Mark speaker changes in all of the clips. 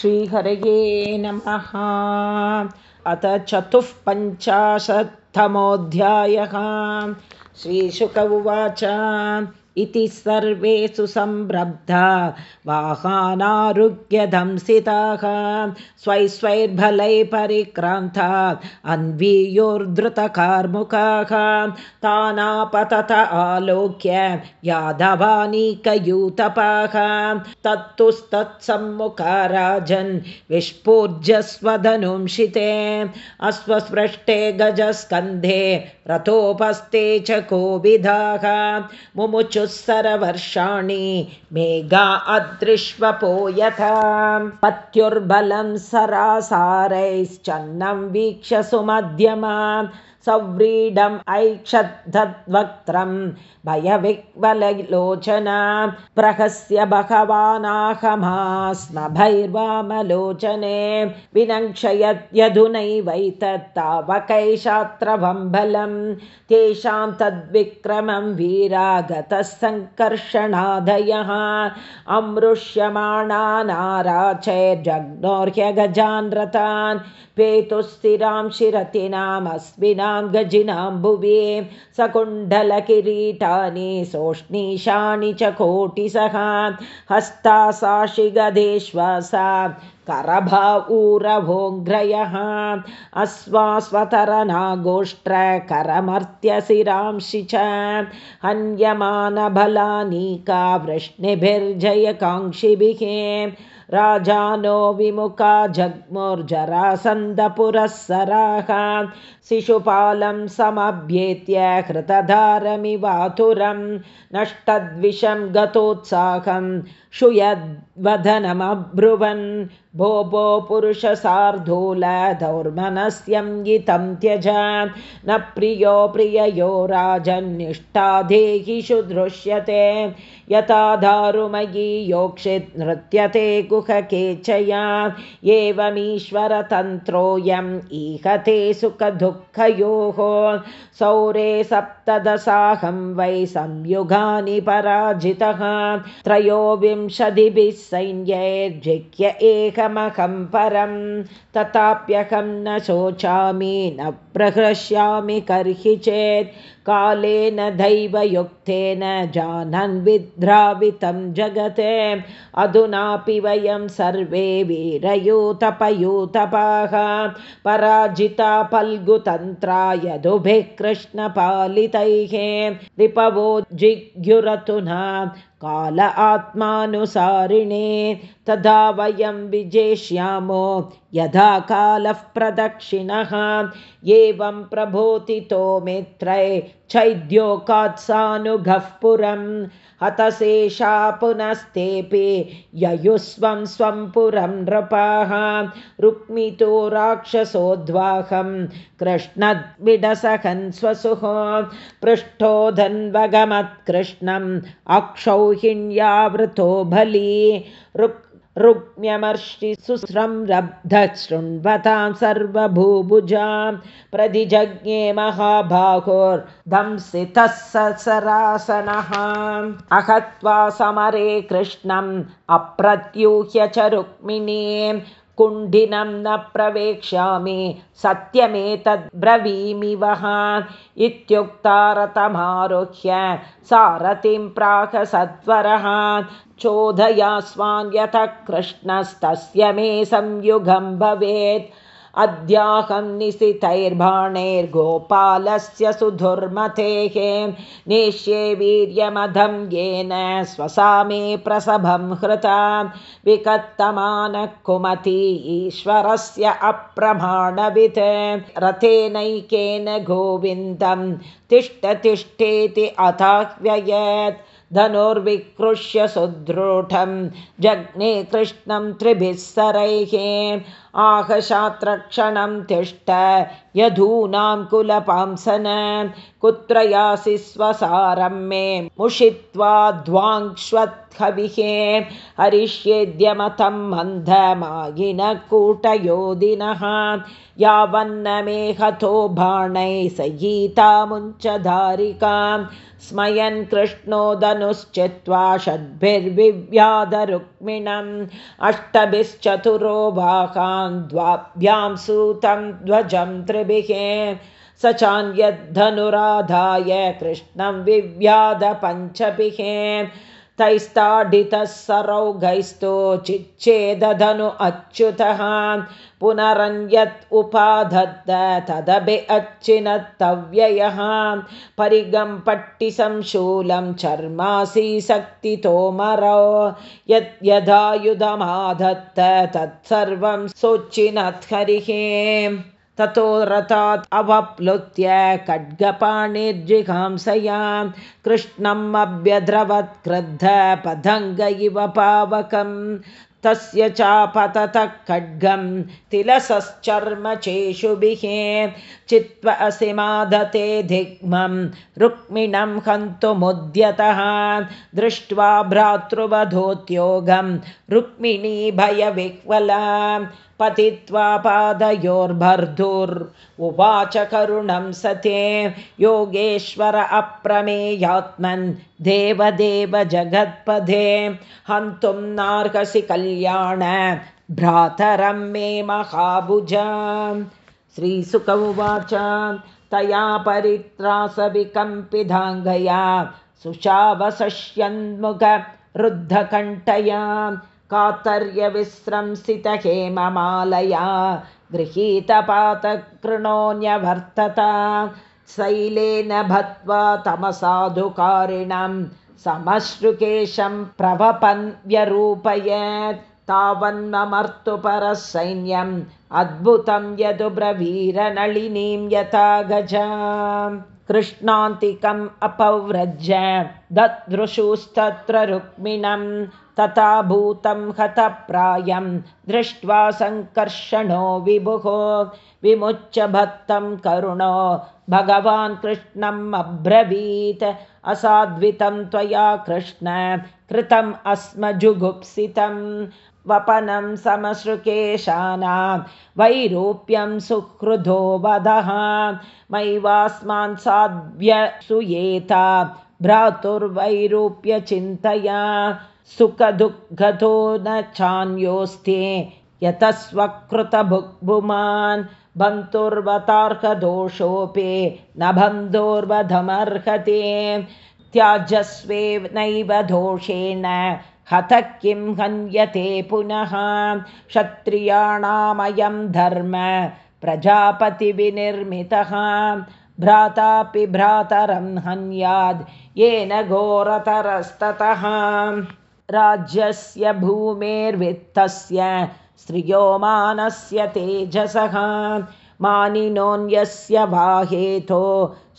Speaker 1: श्रीहरये नमः। अथ चतुःपञ्चाशत्तमोऽध्यायः। श्रीशुक उवाच इति सर्वे सुसम्रब्धा वाहानारुग्यदंसिताः स्वै स्वैर्बलै परिक्रान्ता अन्वीयोर्धृतकार्मुकाः। तानापतत आलोक्य यादवानीकयूतपाः। तत्तुस्तत्सम्मुखा राजन् विस्फूर्जस्वधनुंशिते अश्वस्पृष्टे गजस्कन्धे रथोपस्ते च कोविधाः। मुमुचु सरवर्षाणि मेघा अदृश्वपो यथा। पत्युर्बलं सरासारैश्चन्नं वीक्ष्य सुमध्यमा सव्रीडम् ऐक्षद्धद्वक्त्रं भयविक्वललोचना प्रहस्य भगवानाहमास्म भैर्वामलोचने विनक्षयद्यधुनैवैतत्तावकैशात्रवं बलं तेषां तद्विक्रमं वीरागतः सङ्कर्षणादयः अमृष्यमाणा नाराचैर्जग्नोर्ह्यगजान् रतान् पेतुस्थिरां शिरतिनामस्मिनां गजिनां भुवि सकुण्डलकिरीटानि सोष्णीशानि च कोटिसः हस्ता साशिगदेश्वासा करभा ऊरभोङ्घ्रयः अश्वास्वतरनागोष्ट्रकरमर्त्यशिरांसि च हन्यमानबलानीका वृष्णिभिर्जयकाङ्क्षिभिः राजानो विमुखा जग्मुर्जरासन्दपुरःसराः शिशुपालं समभ्येत्य हृतधारमिवातुरं नष्टद्विषं गतोत्साहं शुयद्वधनमब्रुवन् भो भो पुरुषसार्धूलदौर्मनस्यं यितं त्यज न प्रियो प्रिययो राजन्निष्ठादेहिषु दृश्यते। यथा दारुमयी योक्षित् नृत्यते गुहकेचया एवमीश्वरतन्त्रोऽयम् ईहते सुखदुःखयोः। सौरे सप्तदशाहं वै संयुगानि पराजितः। त्रयोविंशतिभिः सैन्यैर्जिह्य एकमहं परं तथाप्यहं न शोचामि न प्रहृष्यामि कर्हि चेत् कालेन दैवयुक्तेन जानन् विद्रावितं जगते। अधुनापि वयं सर्वे वीरयूतपयूतपाः। पराजिता कृष्णपालितैः। रिपवो जिग्युरतुना काल आत्मानुसारिणे। तदा वयं विजेष्यामो यथा कालः प्रदक्षिणः एवं प्रबोधितो मित्रै चैद्योकात्सानुगः पुरं। हतशेषा पुनस्तेऽपि ययुस्वं स्वं पुरं नृपाः। रुक्मितो राक्षसोद्वाहं कृष्णद्विडसहन् स्वसुः। पृष्ठो धन्वगमत्कृष्णम् अक्षौहिण्यावृतो बली। रुक् रुक्म्यमर्षि सुस्रंरब्धः शृण्वतां सर्वभूभुजां प्रतिजज्ञे महाबाहुर्दंसितः ससरासनः अहत्वा समरे कृष्णम् अप्रत्यूह्य च रुक्मिणीं कुण्डिनं न प्रवेक्ष्यामि सत्यमेतद्ब्रवीमि वः इत्युक्ता रथमारुह्य सारथिं प्राकसत्वरः चोदयास्वान् यतः कृष्णस्तस्य मे संयुगं भवेत् अद्याहं निशितैर्बाणैर्गोपालस्य सुधुर्मतेः नेष्ये वीर्यमधं येन स्वसा मे प्रसभं हृता विकत्तमानः कुमती ईश्वरस्य अप्रमाणवित् रथेनैकेन गोविन्दं तिष्ठतिष्ठेति अथाह्वयत् धनुर्विकृष्य सुदृढं। जग्ने कृष्णं त्रिभिः सरैः। आहशात्रक्षणं तिष्ठ यधूनां कुलपांसन। कुत्र यासि स्वसारं मे? मुषित्वा ध्वाङ्क्ष्वत्खविहे हरिष्येद्यमतं मन्धमायिनकूटयोदिनः यावन्न मे हतो बाणै सयीतामुञ्चधारिकां स्मयन् कृष्णोदनुश्चित्वा षड्भिर्विव्याधरुक्मिणम् अष्टभिश्चतुरो वाकान् द्वाभ्यां सूतं ध्वजं त्रिभिः स चान्यद्धनुराधाय कृष्णं विव्याधपञ्चभिः तैस्ताडितः सरौघैस्तो चिच्छेदधनु अच्युतः। पुनरन्यत् उपाधत्त तदभि अच्छिनत्तव्ययः परिगं पट्टिसंशूलं चर्मासि शक्तितोमरौ यत् यदायुधमाधत्त तत्सर्वं सोच्चिनत् हरिः ततो रथात् अवप्लुत्य खड्गपाणिर्जिघांसया कृष्णम् अभ्यद्रवत् क्रुद्ध पदङ्ग इव पावकम्। तस्य चापततः खड्गं तिलसश्चर्म चेषुभिः चित्व असिमादते दिग्मं रुक्मिणं हन्तुमुद्यतः दृष्ट्वा भ्रातृवधोद्योगं रुक्मिणी भयविह्वला। पतित्वा पादयोर्भर्धुर्वाच करुणं सते। योगेश्वर अप्रमेयात्मन्। देवदेव जगत्पदे। हन्तुं नार्हसि कल्याण। भ्रातरं मे महाभुज श्रीसुक उवाच तया परित्रासविकम्पिधाङ्गया सुषावसष्यन्मुखरुद्धकण्ठया कातर्यविस्रंसितहेममालया गृहीतपातकृणोऽन्यवर्तत। शैलेन भत्वा तमसाधुकारिणं समश्रुकेशं प्रवपन् व्यरूपयत् तावन्ममर्तु परः सैन्यम् अद्भुतं यदुब्रवीरनळिनीं यथा गजा कृष्णान्तिकम् अपव्रज्य ददृशुस्तत्र रुक्मिणं तथा भूतं हतप्रायं दृष्ट्वा सङ्कर्षणो विभुः। विमुच्य भक्तं करुणो भगवान् कृष्णम् अब्रवीत्। असाद्वितं त्वया कृष्ण कृतम् अस्मजुगुप्सितं वपनं समश्रुकेशानां वैरूप्यं सुहृदो वदः मैवास्मान् साध्यसूयेता भ्रातुर्वैरूप्यचिन्तया सुखदुःखतो न चान्योस्ते यतस्वकृतभुग्भुमान् बन्तुर्वतार्हदोषोऽपि न बन्धोर्वधमर्हते त्याजस्वेव नैव दोषेण हतः किं हन्यते पुनः? क्षत्रियाणामयं धर्म प्रजापतिविनिर्मितः। भ्रातापि भ्रातरं हन्याद् येन घोरतरस्ततः। राज्यस्य भूमेर्वित्तस्य श्रियोमानस्य तेजसः मानिनोऽन्यस्य वाहेतो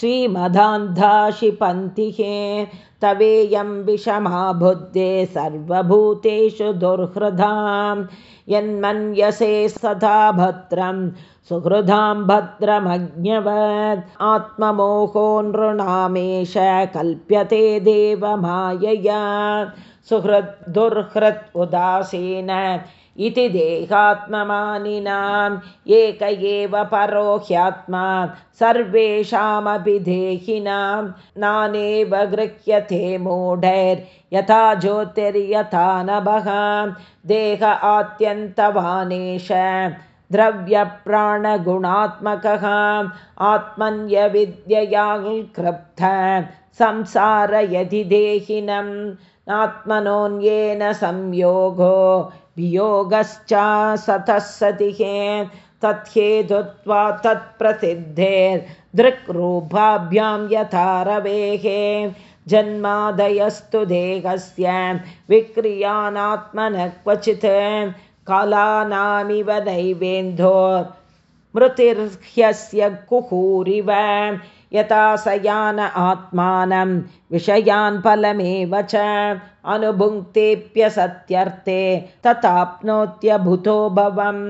Speaker 1: श्रीमदान्धाशिपन्तिः तवेयं विषमा बुद्धे सर्वभूतेषु दुर्हृदां यन्मन्यसे सदा भद्रं सुहृदां भद्रमज्ञवत् आत्ममोहो नृणामेष कल्प्यते देवमायया सुहृद्दुर्हृत् उदासीन इति देहात्ममानिनाम् एक एव परो ह्यात्मा सर्वेषामपि देहिनां नानेव गृह्यते मूढैर्यथा ज्योतिर्यथा नभः देह आत्यन्तवानेश द्रव्यप्राणगुणात्मकः आत्मन्यविद्यया कृप्त संसारयति देहिनं नात्मनोऽन्येन संयोगो वियोगश्च सतः सतिः तथ्येतुत्वा तत्प्रसिद्धेर्दृक्रूपाभ्यां यथा रवेः जन्मादयस्तु देहस्य विक्रियानात्मनः क्वचित् कालानामिव मृतिर्ह्यस्य कुहूरिव यथा स यान आत्मानं विषयान् फलमेव च अनुभुङ्क्तेऽप्यसत्यर्थे तथाप्नोत्यभुतो भवम्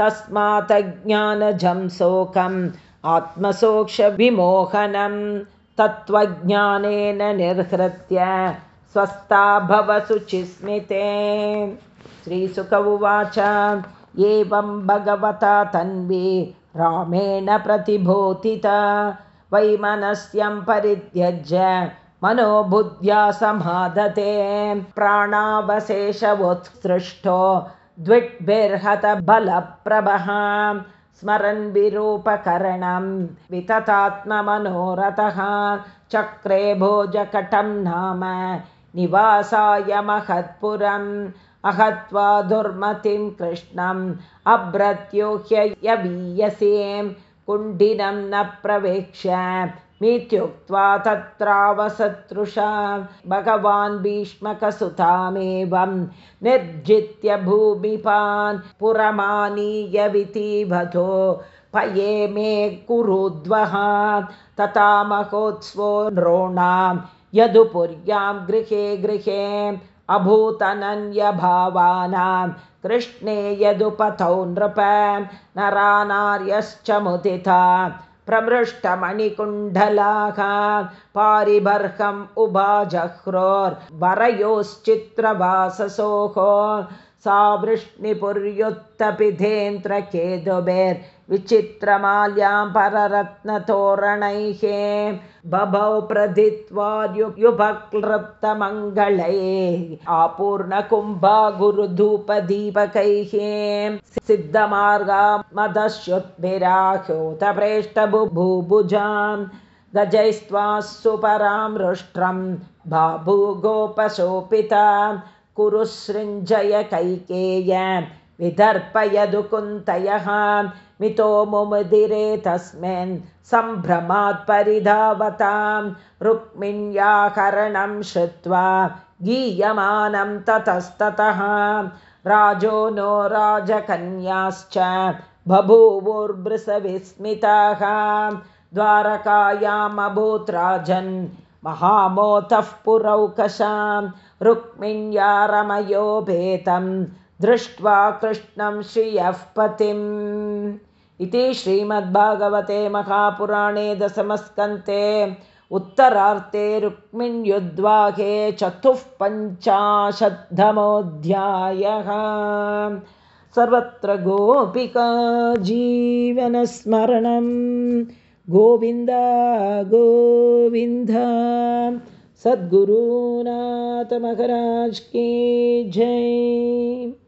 Speaker 1: तस्मात्ज्ञानजं शोकम् आत्मसोक्षविमोहनं तत्त्वज्ञानेन निर्हृत्य स्वस्था भवशुचिस्मिते श्रीसुक उवाच एवं भगवता तन्वी रामेण प्रतिबोधिता वैमनस्यं परित्यज्य मनोबुद्ध्या समादते। प्राणावशेषवोत्सृष्टो द्विड्भिर्हतबलप्रभः स्मरन् विरूपकरणं विततात्ममनोरथः। चक्रे भोजकटं नाम निवासाय महत्पुरम्। अहत्वा दुर्मतिं कृष्णम् अभ्रत्योह्ययवीयसे कुण्डिनं न प्रवेक्ष्य। मित्युक्त्वा तत्रावसतृषा भगवान् भीष्मकसुतामेवं निर्जित्य भूमिपान् पुरमानीयवितिभतो पये मे कुरुद्वः तथा महोत्सवो नॄणां। यदुपुर्यां गृहे गृहे अभूतनन्यभावानां कृष्णे यदुपथौ नृप नरानार्यश्च मुदिता। प्रमृष्टमणिकुण्डलाः पारिबर्हम् उभाजह्रोर्वरयोश्चित्रवाससोः सा वृष्णिपुर्युत्तपिधेन्द्रकेतुभिर्विचित्रमाल्यां पररत्नतोरणैः बभौ प्रधित्वार्युपक्लृप्तमङ्गलैः आपूर्णकुम्भा गुरुधूपदीपकैः सिद्धमार्गा मदस्युद्भिराह्योतप्रेष्टबुभुजां गजैस्त्वा सुपरामृष्ट्रं बाभूगोपशोपिता कुरु सृञ्जय कैकेय विदर्पयदु कुन्तयः मितो मुमुदिरे तस्मिन् सम्भ्रमात् परिधावतां रुक्मिण्याकरणं श्रुत्वा गीयमानं ततस्ततः। राजो नो राजकन्याश्च बभूवुर्बृसविस्मिताः द्वारकायामभूत् राजन् महामोतः पुरौकशां रुक्मिण्या रमयो भेतं दृष्ट्वा कृष्णं श्रियः पतिम् इति श्रीमद्भागवते महापुराणे दशमस्कन्ते उत्तरार्थे रुक्मिण्युद्वाहे चतुःपञ्चाशद्धमोऽध्यायः। सर्वत्र गोपिका जीवनस्मरणं। गोविन्द गोविन्द सद्गुरुनाथमहराज के जय